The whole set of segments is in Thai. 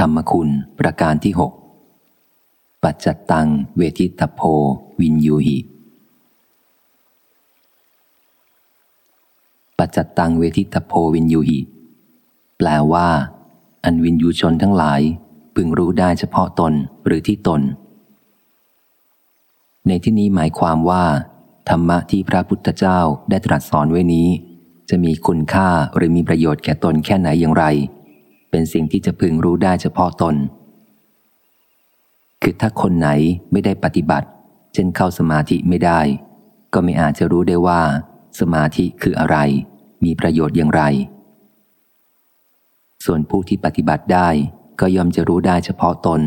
ธรรมคุณประการที่หกปัจจตัง เวทิตโพวินยูหิ ปัจจตังเวทิตโพวินยูหิ แปลว่า อันวินยูชนทั้งหลายพึงรู้ได้เฉพาะตนหรือที่ตน ในที่นี้หมายความว่า ธรรมะที่พระพุทธเจ้าได้ตรัสสอนไว้นี้ จะมีคุณค่าหรือมีประโยชน์แก่ตนแค่ไหนอย่างไร เป็นสิ่งที่จะพึงรู้ได้เฉพาะตน คือถ้าคนไหนไม่ได้ปฏิบัติ เช่นเข้าสมาธิไม่ได้ ก็ไม่อาจจะรู้ได้ว่า สมาธิคืออะไร มีประโยชน์อย่างไร ส่วนผู้ที่ปฏิบัติได้ก็ย่อมจะรู้ได้เฉพาะตน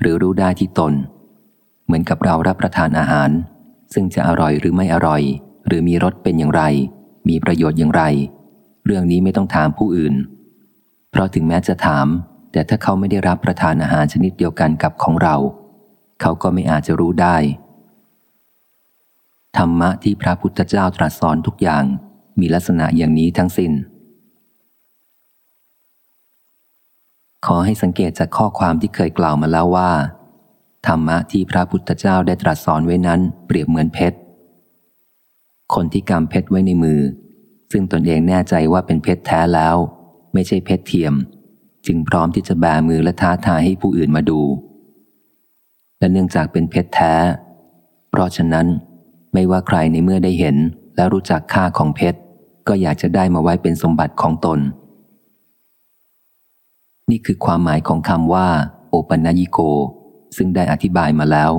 หรือรู้ได้ที่ตน เหมือนกับเรารับประทานอาหาร ซึ่งจะอร่อยหรือไม่อร่อย หรือมีรสเป็นอย่างไร มีประโยชน์อย่างไร เรื่องนี้ไม่ต้องถามผู้อื่น เพราะถึงแม้จะถาม แต่ถ้าเขาไม่ได้รับประทานอาหารชนิดเดียวกันกับของเรา เขาก็ไม่อาจจะรู้ได้ ธรรมะที่พระพุทธเจ้าตรัสสอนทุกอย่างมีลักษณะอย่างนี้ทั้งสิน้น ขอให้สังเกตจากข้อความที่เคยกล่าวมาแล้วว่า ธรรมะที่พระพุทธเจ้าได้ตรัสสอนไว้นั้น เปรียบเหมือนเพชร คนที่กำเพชรไว้ในมือ ซึ่งตนเองแน่ใจว่าเป็นเพชรแท้แล้ว ไม่ใช่เพชรเทียม จึงพร้อมที่จะแบมือและท้าทายให้ผู้อื่นมาดู และเนื่องจากเป็นเพชรแท้ เพราะฉะนั้น ไม่ว่าใครในเมื่อได้เห็นและรู้จักค่าของเพชร ก็อยากจะได้มาไว้เป็นสมบัติของตน นี่คือความหมายของคำว่า โอปัญญิโก ซึ่งได้อธิบายมาแล้ว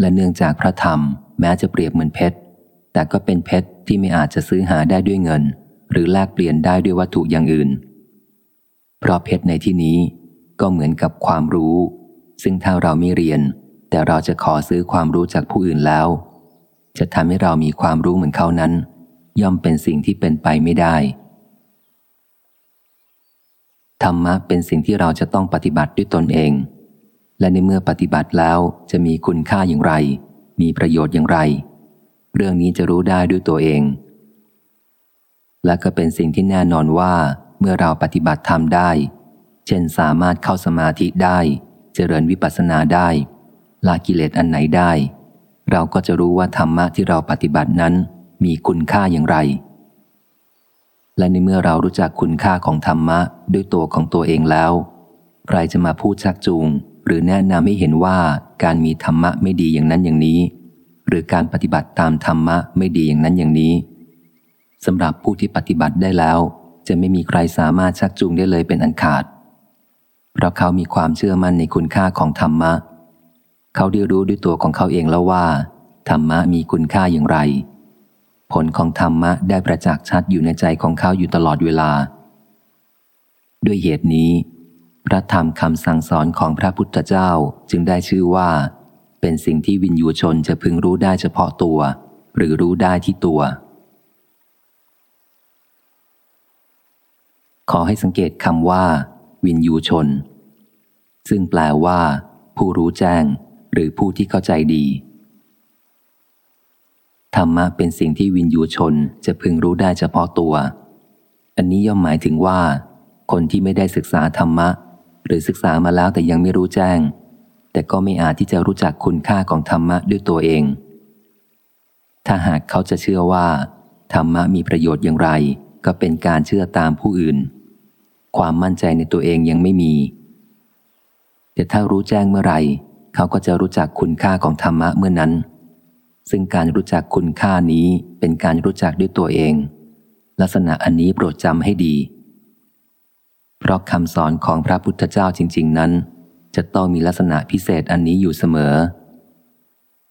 และเนื่องจากพระธรรมแม้จะเปรียบเหมือนเพชรแต่ก็เป็นเพชรที่ไม่อาจจะซื้อหาได้ด้วยเงิน หรือแลกเปลี่ยนได้ด้วยวัตถุอย่างอื่น เพราะเพชรในที่นี้ก็เหมือนกับความรู้ ซึ่งถ้าเราไม่เรียน แต่เราจะขอซื้อความรู้จากผู้อื่นแล้ว จะทำให้เรามีความรู้เหมือนเขานั้น ย่อมเป็นสิ่งที่เป็นไปไม่ได้ธรรมะเป็นสิ่งที่เราจะต้องปฏิบัติด้วยตนเอง และในเมื่อปฏิบัติแล้วจะมีคุณค่าอย่างไร มีประโยชน์อย่างไร เรื่องนี้จะรู้ได้ด้วยตัวเอง และก็เป็นสิ่งที่แน่นอนว่าเมื่อเราปฏิบัติธรรมได้ เช่นสามารถเข้าสมาธิได้ เจริญวิปัสสนาได้ละกิเลสอันไหนได้ เราก็จะรู้ว่าธรรมะที่เราปฏิบัตินั้นมีคุณค่าอย่างไร และในเมื่อเรารู้จักคุณค่าของธรรมะด้วยตัวของตัวเองแล้วใครจะมาพูดชักจูง หรือแนะนำให้เห็นว่าการมีธรรมะไม่ดีอย่างนั้นอย่างนี้ หรือการปฏิบัติตามธรรมะไม่ดีอย่างนั้นอย่างนี้ สำหรับผู้ที่ปฏิบัติได้แล้ว จะไม่มีใครสามารถชักจูงได้เลยเป็นอันขาด เพราะเขามีความเชื่อมั่นในคุณค่าของธรรมะ เขาได้รู้ด้วยตัวของเขาเองแล้วว่า ธรรมะมีคุณค่าอย่างไร ผลของธรรมะได้ประจักษ์ชัดอยู่ในใจของเขาอยู่ตลอดเวลา ด้วยเหตุนี้ พระธรรมคำสั่งสอนของพระพุทธเจ้าจึงได้ชื่อว่า เป็นสิ่งที่วินยูชนจะพึงรู้ได้เฉพาะตัว หรือรู้ได้ที่ตัว ขอให้สังเกตคำว่า วินยูชน ซึ่งแปลว่า ผู้รู้แจ้ง หรือผู้ที่เข้าใจดีธรรมะเป็นสิ่งที่วินยูชนจะพึงรู้ได้เฉพาะตัว อันนี้ย่อมหมายถึงว่า คนที่ไม่ได้ศึกษาธรรมะ หรือศึกษามาแล้วแต่ยังไม่รู้แจ้ง แต่ก็ไม่อาจที่จะรู้จักคุณค่าของธรรมะด้วยตัวเอง ถ้าหากเขาจะเชื่อว่า ธรรมะมีประโยชน์อย่างไร ก็เป็นการเชื่อตามผู้อื่น ความมั่นใจในตัวเองยังไม่มี แต่ถ้ารู้แจ้งเมื่อไหร่ เขาก็จะรู้จักคุณค่าของธรรมะเมื่อนั้น ซึ่งการรู้จักคุณค่านี้เป็นการรู้จักด้วยตัวเอง ลักษณะอันนี้โปรดจำให้ดี เพราะคำสอนของพระพุทธเจ้าจริง ๆ นั้น จะต้องมีลักษณะพิเศษอันนี้อยู่เสมอ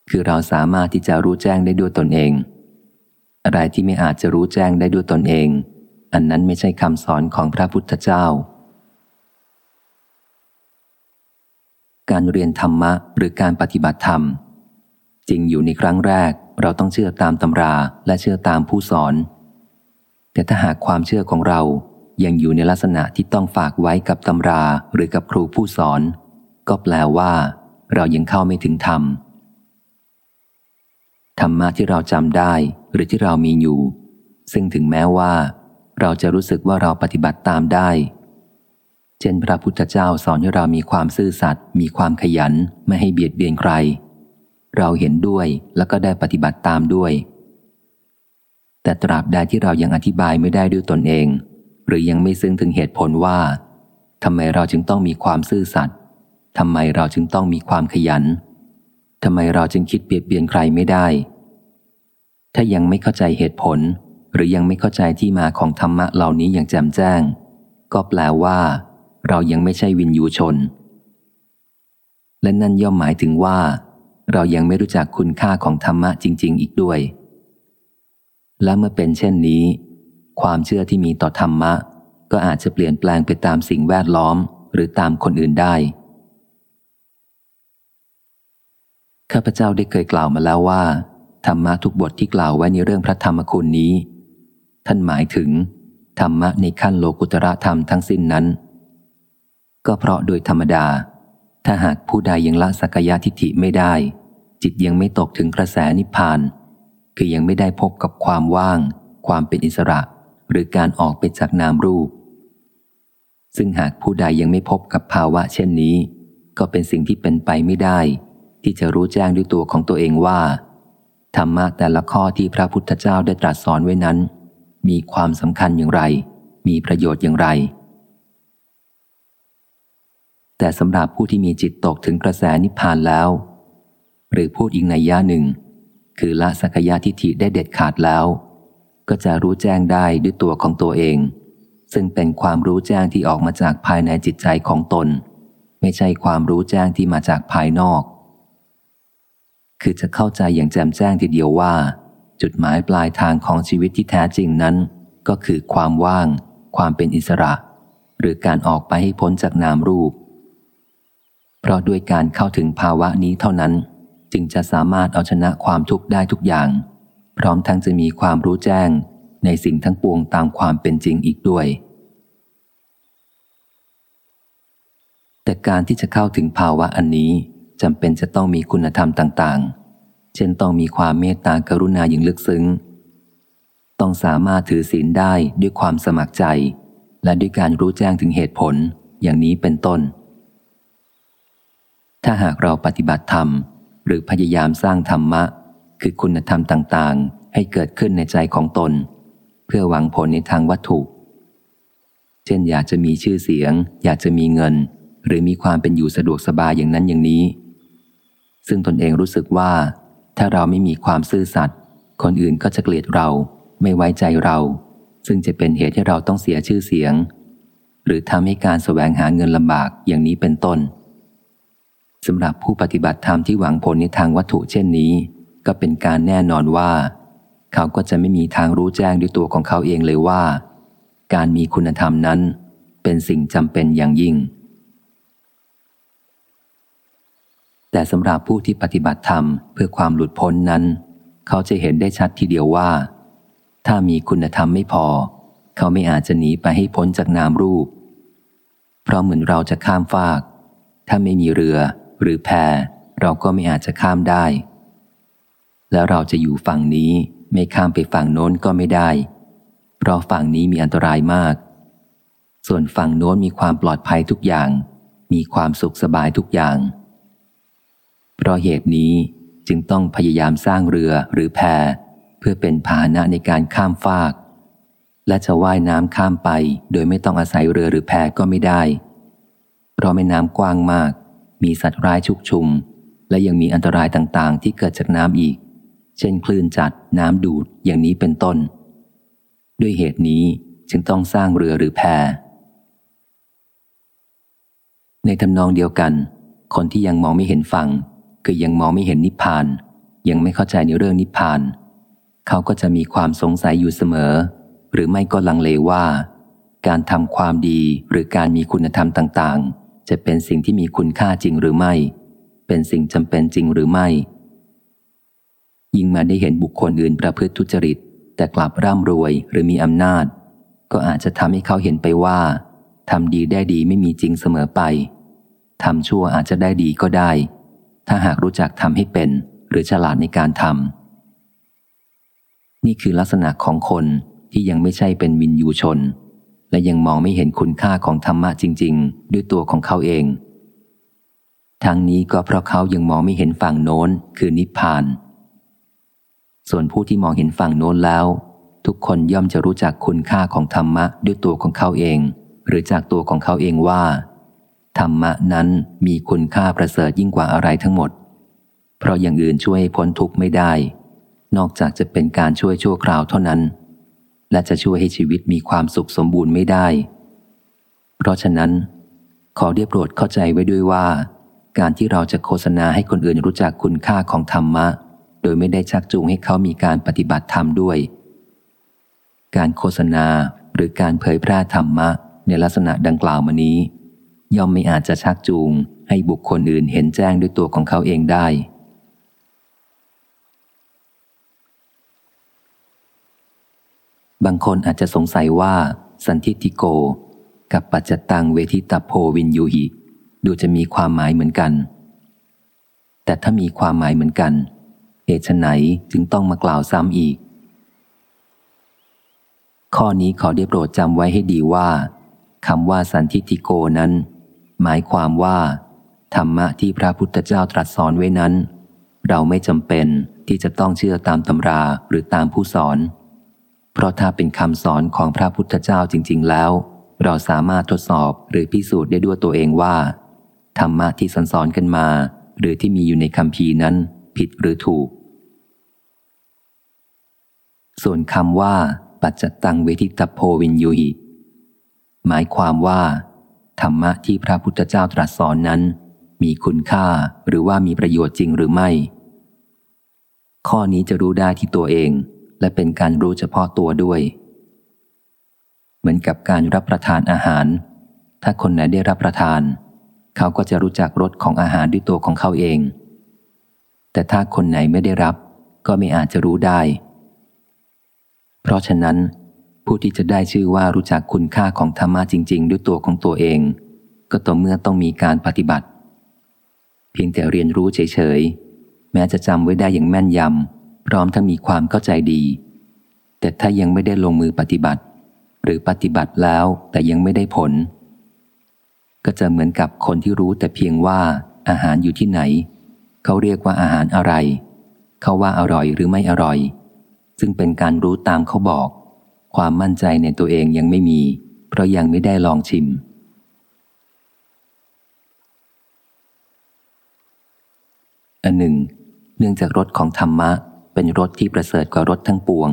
คือเราสามารถที่จะรู้แจ้งได้ด้วยตนเอง อะไรที่ไม่อาจจะรู้แจ้งได้ด้วยตนเอง อันนั้นไม่ใช่คำสอนของพระพุทธเจ้า การเรียนธรรมะหรือการปฏิบัติธรรม จริงอยู่ในครั้งแรกเราต้องเชื่อตามตำราและเชื่อตามผู้สอน แต่ถ้าหากความเชื่อของเรายังอยู่ในลักษณะที่ต้องฝากไว้กับตำราหรือกับครูผู้สอน ก็แปลว่า เรายังเข้าไม่ถึงธรรมธรรมะที่เราจำได้หรือที่เรามีอยู่ ซึ่งถึงแม้ว่า เราจะรู้สึกว่าเราปฏิบัติตามได้ เช่นพระพุทธเจ้าสอนให้เรามีความซื่อสัตย์มีความขยันไม่ให้เบียดเบียนใคร เราเห็นด้วยแล้วก็ได้ปฏิบัติตามด้วย แต่ตราบใดที่เรายังอธิบายไม่ได้ด้วยตนเอง หรือยังไม่ซึ้งถึงเหตุผลว่าทำไมเราจึงต้องมีความซื่อสัตย์ทำไมเราจึงต้องมีความขยันทำไมเราจึงคิดเบียดเบียนใครไม่ได้ ถ้ายังไม่เข้าใจเหตุผล หรือยังไม่เข้าใจที่มาของธรรมะเหล่านี้อย่างแจ่มแจ้ง ก็แปลว่า เรายังไม่ใช่วินยูชน และนั่นย่อมหมายถึงว่า เรายังไม่รู้จักคุณค่าของธรรมะจริง ๆ อีกด้วย และเมื่อเป็นเช่นนี้ ความเชื่อที่มีต่อธรรมะ ก็อาจจะเปลี่ยนแปลงไปตามสิ่งแวดล้อม หรือตามคนอื่นได้ข้าพเจ้าได้เคยกล่าวมาแล้วว่า ธรรมะทุกบทที่กล่าวไว้ในเรื่องพระธรรมคุณนี้ ท่านหมายถึง ธรรมะในขั้นโลกุตระธรรมทั้งสิ้นนั้น ก็เพราะโดยธรรมดา ถ้าหากผู้ใดยังละสักยะทิฏฐิไม่ได้ จิตยังไม่ตกถึงกระแสนิพพาน คือยังไม่ได้พบกับความว่าง ความเป็นอิสระ หรือการออกไปจากนามรูป ซึ่งหากผู้ใดยังไม่พบกับภาวะเช่นนี้ ก็เป็นสิ่งที่เป็นไปไม่ได้ ที่จะรู้แจ้งด้วยตัวของตัวเองว่าธรรมะแต่ละข้อที่พระพุทธเจ้าได้ตรัสสอนไว้นั้น มีความสำคัญอย่างไร มีประโยชน์อย่างไร แต่สำหรับผู้ที่มีจิตตกถึงกระแสนิพพานแล้ว หรือพูดอีกในย่าหนึ่ง คือละสักยะทิฏฐิได้เด็ดขาดแล้ว ก็จะรู้แจ้งได้ด้วยตัวของตัวเอง ซึ่งเป็นความรู้แจ้งที่ออกมาจากภายในจิตใจของตน ไม่ใช่ความรู้แจ้งที่มาจากภายนอก คือจะเข้าใจอย่างแจ่มแจ้งทีเดียวว่า จุดหมายปลายทางของชีวิตที่แท้จริงนั้น ก็คือความว่าง ความเป็นอิสระ หรือการออกไปให้พ้นจากนามรูป เพราะด้วยการเข้าถึงภาวะนี้เท่านั้น จึงจะสามารถเอาชนะความทุกข์ได้ทุกอย่าง พร้อมทั้งจะมีความรู้แจ้งในสิ่งทั้งปวงตามความเป็นจริงอีกด้วย แต่การที่จะเข้าถึงภาวะอันนี้จำเป็นจะต้องมีคุณธรรมต่างๆ ช่นต้องมีความเมตตากรุณาอย่างลึกซึ้ง ต้องสามารถถือศีลได้ด้วยความสมัครใจ และด้วยการรู้แจ้งถึงเหตุผลอย่างนี้เป็นต้น ถ้าหากเราปฏิบัติธรรม หรือพยายามสร้างธรรมะ คือคุณธรรมต่างๆ ให้เกิดขึ้นในใจของตน เพื่อหวังผลในทางวัตถุ เช่นอยากจะมีชื่อเสียง อยากจะมีเงิน หรือมีความเป็นอยู่สะดวกสบายอย่างนั้นอย่างนี้ ซึ่งตนเองรู้สึกว่า ถ้าเราไม่มีความซื่อสัตย์คนอื่นก็จะเกลียดเรา ไม่ไว้ใจเรา ซึ่งจะเป็นเหตุให้เราต้องเสียชื่อเสียง หรือทำให้การสแสวงหาเงินลำบากอย่างนี้เป็นต้นสำหรับผู้ปฏิบัติธรรมที่หวังผลในทางวัตถุเช่นนี้ ก็เป็นการแน่นอนว่า เขาก็จะไม่มีทางรู้แจ้งด้วยตัวของเขาเองเลยว่า การมีคุณธรรมนั้น เป็นสิ่งจำเป็นอย่างยิ่ง แต่สำหรับผู้ที่ปฏิบัติธรรมเพื่อความหลุดพ้นนั้น เขาจะเห็นได้ชัดทีเดียวว่า ถ้ามีคุณธรรมไม่พอ เขาไม่อาจจะหนีไปให้พ้นจากนามรูป เพราะเหมือนเราจะข้ามฟาก ถ้าไม่มีเรือหรือแพเราก็ไม่อาจจะข้ามได้ แล้วเราจะอยู่ฝั่งนี้ไม่ข้ามไปฝั่งโน้นก็ไม่ได้ เพราะฝั่งนี้มีอันตรายมาก ส่วนฝั่งโน้นมีความปลอดภัยทุกอย่าง มีความสุขสบายทุกอย่าง เพราะเหตุนี้จึงต้องพยายามสร้างเรือหรือแพเพื่อเป็นพาหนะในการข้ามฟาก และจะว่ายน้ำข้ามไป โดยไม่ต้องอาศัยเรือหรือแพก็ไม่ได้ เพราะแม่น้ำกว้างมาก มีสัตว์ร้ายชุกชุม และยังมีอันตรายต่างๆ ที่เกิดจากน้ำอีก เช่นคลื่นจัดน้ำดูดอย่างนี้เป็นต้น ด้วยเหตุนี้จึงต้องสร้างเรือหรือแพในทำนองเดียวกัน คนที่ยังมองไม่เห็นฝั่ง คือยังมองไม่เห็นนิพพาน ยังไม่เข้าใจในเรื่องนิพพาน เขาก็จะมีความสงสัยอยู่เสมอ หรือไม่ก็ลังเลว่า การทำความดีหรือการมีคุณธรรมต่าง ๆ จะเป็นสิ่งที่มีคุณค่าจริงหรือไม่ เป็นสิ่งจำเป็นจริงหรือไม่ ยิ่งมาได้เห็นบุคคลอื่นประพฤติทุจริต แต่กลับร่ำรวยหรือมีอำนาจ ก็อาจจะทำให้เขาเห็นไปว่าทำดีได้ดีไม่มีจริงเสมอไปทำชั่วอาจจะได้ดีก็ได้ ถ้าหากรู้จักทำให้เป็น หรือฉลาดในการทำนี่คือลักษณะของคนที่ยังไม่ใช่เป็นวินยูชน และยังมองไม่เห็นคุณค่าของธรรมะจริง ๆ ด้วยตัวของเขาเอง ทั้งนี้ก็เพราะเขายังมองไม่เห็นฝั่งโน้นคือนิพพาน ส่วนผู้ที่มองเห็นฝั่งโน้นแล้ว ทุกคนย่อมจะรู้จักคุณค่าของธรรมะด้วยตัวของเขาเอง หรือจากตัวของเขาเองว่า ธรรมะนั้นมีคุณค่าประเสริฐยิ่งกว่าอะไรทั้งหมด เพราะอย่างอื่นช่วยพ้นทุกข์ไม่ได้ นอกจากจะเป็นการช่วยชั่วคราวเท่านั้น และจะช่วยให้ชีวิตมีความสุขสมบูรณ์ไม่ได้ เพราะฉะนั้น ขอได้โปรดเข้าใจไว้ด้วยว่า การที่เราจะโฆษณาให้คนอื่นรู้จักคุณค่าของธรรมะ โดยไม่ได้ชักจูงให้เขามีการปฏิบัติธรรมด้วย การโฆษณาหรือการเผยแพร่ธรรมะในลักษณะดังกล่าวมานี้ ย่อมไม่อาจจะชักจูง ให้บุคคลอื่นเห็นแจ้งด้วยตัวของเขาเองได้ บางคนอาจจะสงสัยว่า สันทิติโก กับปัจจตังเวทิตาโพวินยูหิ ดูจะมีความหมายเหมือนกัน แต่ถ้ามีความหมายเหมือนกันเหตุไหนจึงต้องมากล่าวซ้ำอีก ข้อนี้ขอได้โปรดจำไว้ให้ดีว่าคำว่าสันทิติโกนั้น หมายความว่า ธรรมะที่พระพุทธเจ้าตรัสสอนไว้นั้น เราไม่จำเป็นที่จะต้องเชื่อตามตำราหรือตามผู้สอน เพราะถ้าเป็นคำสอนของพระพุทธเจ้าจริง ๆ แล้ว เราสามารถทดสอบหรือพิสูจน์ได้ด้วยตัวเองว่า ธรรมะที่สอนสอนกันมา หรือที่มีอยู่ในคำพีนั้น ผิดหรือถูก ส่วนคำว่า ปัจจตังเวทิตโพวินยูหิหมายความว่า ธรรมะที่พระพุทธเจ้าตรัสสอนนั้น มีคุณค่าหรือว่ามีประโยชน์จริงหรือไม่ ข้อนี้จะรู้ได้ที่ตัวเอง และเป็นการรู้เฉพาะตัวด้วย เหมือนกับการรับประทานอาหาร ถ้าคนไหนได้รับประทาน เขาก็จะรู้จักรสของอาหารด้วยตัวของเขาเอง แต่ถ้าคนไหนไม่ได้รับ ก็ไม่อาจจะรู้ได้ เพราะฉะนั้น ผู้ที่จะได้ชื่อว่ารู้จักคุณค่าของธรรมะจริง ๆ ด้วยตัวของตัวเอง ก็ต่อเมื่อต้องมีการปฏิบัติ เพียงแต่เรียนรู้เฉยๆ แม้จะจำไว้ได้อย่างแม่นยำพร้อมทั้งมีความเข้าใจดี แต่ถ้ายังไม่ได้ลงมือปฏิบัติ หรือปฏิบัติแล้วแต่ยังไม่ได้ผล ก็จะเหมือนกับคนที่รู้แต่เพียงว่าอาหารอยู่ที่ไหน เขาเรียกว่าอาหารอะไร เขาว่าอร่อยหรือไม่อร่อย ซึ่งเป็นการรู้ตามเขาบอก ความมั่นใจในตัวเองยังไม่มี เพราะยังไม่ได้ลองชิม อันหนึ่ง เนื่องจากรสของธรรมะ เป็นรถที่ประเสริฐกว่ารถทั้งปวง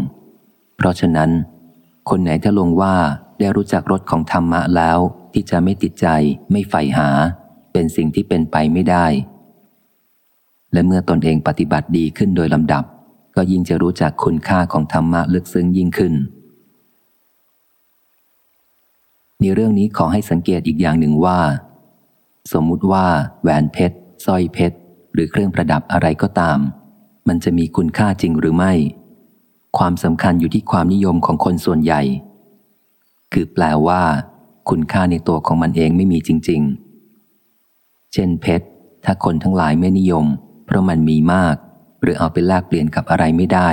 เพราะฉะนั้น คนไหนถ้าลงว่าได้รู้จักรถของธรรมะแล้วที่จะไม่ติดใจไม่ใฝ่หา เป็นสิ่งที่เป็นไปไม่ได้ และเมื่อตนเองปฏิบัติดีขึ้นโดยลำดับ ก็ยิ่งจะรู้จักคุณค่าของธรรมะลึกซึ้งยิ่งขึ้น ในเรื่องนี้ขอให้สังเกตอีกอย่างหนึ่งว่า สมมุติว่า แหวนเพชรสร้อยเพชร หรือเครื่องประดับอะไรก็ตาม มันจะมีคุณค่าจริงหรือไม่ ความสำคัญอยู่ที่ความนิยมของคนส่วนใหญ่ คือแปลว่า คุณค่าในตัวของมันเองไม่มีจริง ๆ เช่นเพชร ถ้าคนทั้งหลายไม่นิยม เพราะมันมีมาก หรือเอาไปแลกเปลี่ยนกับอะไรไม่ได้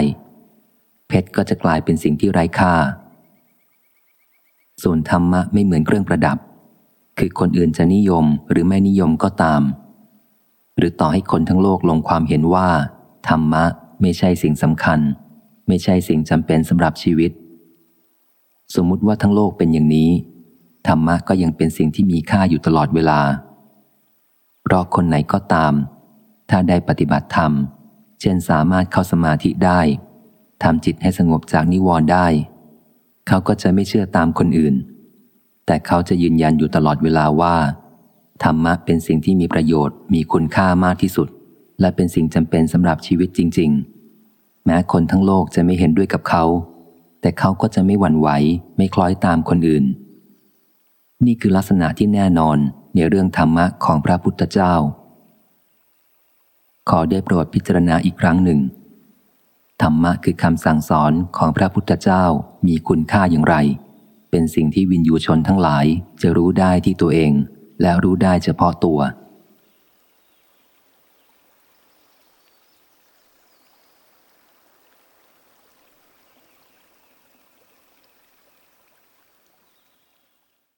เพชรก็จะกลายเป็นสิ่งที่ไร้ค่า ส่วนธรรมะไม่เหมือนเครื่องประดับ คือคนอื่นจะนิยมหรือไม่นิยมก็ตาม หรือต่อให้คนทั้งโลกลงความเห็นว่า ธรรมะไม่ใช่สิ่งสำคัญ ไม่ใช่สิ่งจำเป็นสำหรับชีวิต สมมุติว่าทั้งโลกเป็นอย่างนี้ ธรรมะก็ยังเป็นสิ่งที่มีค่าอยู่ตลอดเวลา เพราะคนไหนก็ตาม ถ้าได้ปฏิบัติธรรม เช่นสามารถเข้าสมาธิได้ทำจิตให้สงบจากนิวรณ์ได้ เขาก็จะไม่เชื่อตามคนอื่น แต่เขาจะยืนยันอยู่ตลอดเวลาว่า ธรรมะเป็นสิ่งที่มีประโยชน์มีคุณค่ามากที่สุด และเป็นสิ่งจำเป็นสำหรับชีวิตจริง ๆ แม้คนทั้งโลกจะไม่เห็นด้วยกับเขา แต่เขาก็จะไม่หวั่นไหวไม่คล้อยตามคนอื่น นี่คือลักษณะที่แน่นอนในเรื่องธรรมะของพระพุทธเจ้า ขอได้โปรดพิจารณาอีกครั้งหนึ่ง ธรรมะคือคำสั่งสอนของพระพุทธเจ้ามีคุณค่าอย่างไร เป็นสิ่งที่วินยูชนทั้งหลายจะรู้ได้ที่ตัวเอง แล้วรู้ได้เฉพาะตัว